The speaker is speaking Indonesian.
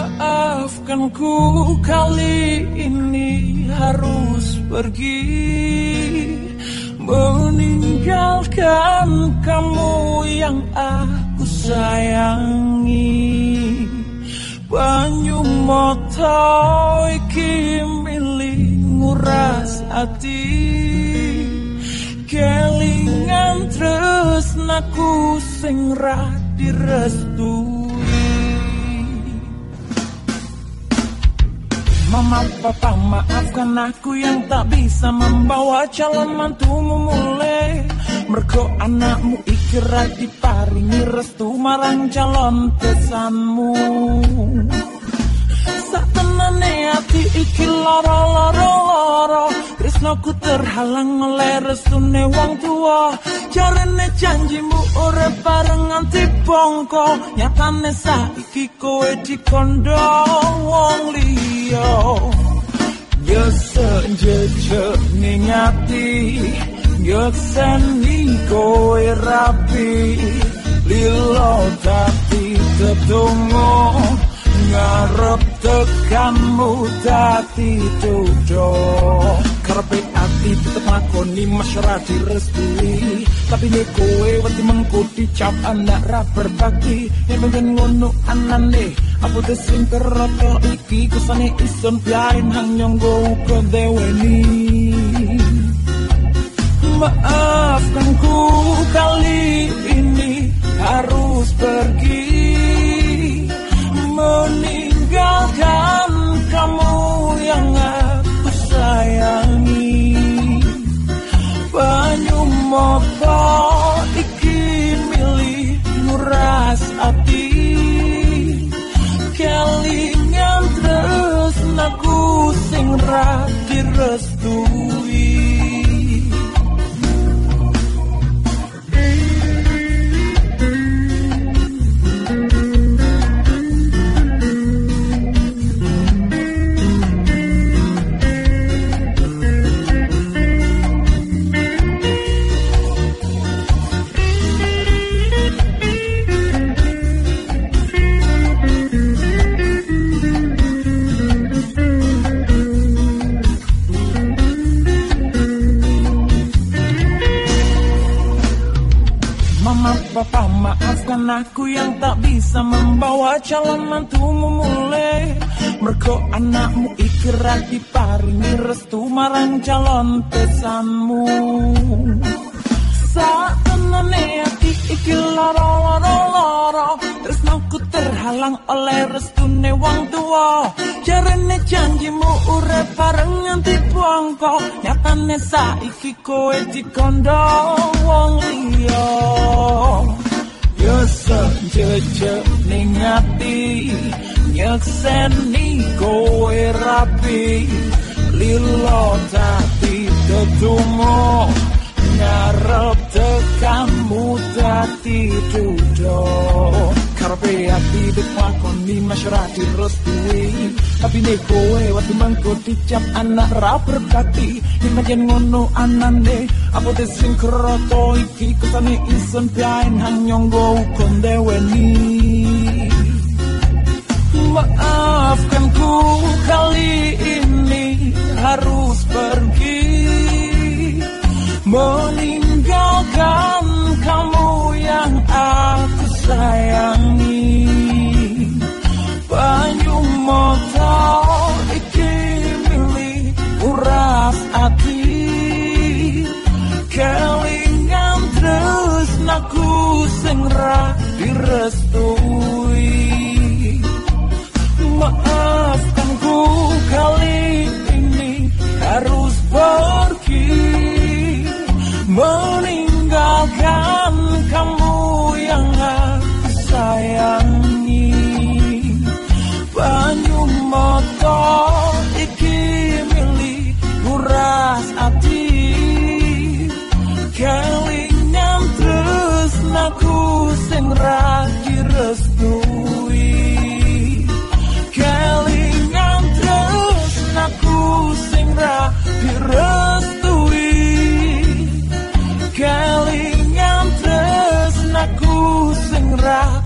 Maafkanku kali ini harus pergi. Meninggalkan kamu yang aku sayangi. Banyu moto iki milih nguras hati. Kelingan terus naku sing direstui Mama papa maafkan aku yang tak bisa membawa calon mantumu mulai. Mergo anakmu ikirat diparingi restu marang calon pesanmu. Sak tenane ati iki loro loro loro Tresnoku terhalang oleh restune wong tua. Jarene janjimu nganti bongko Nyatane saiki kowe dikondo wong liya. Yo senjejek ning ati Yo seni kowe rapi Lilo tapi tetunggu ngarep tekanmu dadi dodo karepe ati tetep makoni masyara direstui tapi nek kowe wedi mengko dicap anak ra berbakti yen pengen ngono anane apa sing keroto iki kusane ison biarin hang nyonggo moto iki milih nguras hati kelingan terus naku sing ra direstui Mama papa maafkan aku yang tak bisa membawa calon mantumu mulai. Mergo anakmu ikirat diparingi restu marang calon pesanmu. Saat tenane ati iki loro loro loro Terus aku terhalang oleh restune wong tua Jarene janjimu urip bareng nganti bongko Nyatane saiki kowe dikondo senjejek ning ati Nyekseni kowe rapi. Lilo dadi tetumu ngarep tekanmu dadi dudo di pakoni masyarakat restui tapi kowe wati mangko dicap anak ra berkati Dimajen ngono anane apa te sing kroto iki kesane isen pian hanyong go kon deweni maafkan ku Maafkan ku kali ini harus ber around.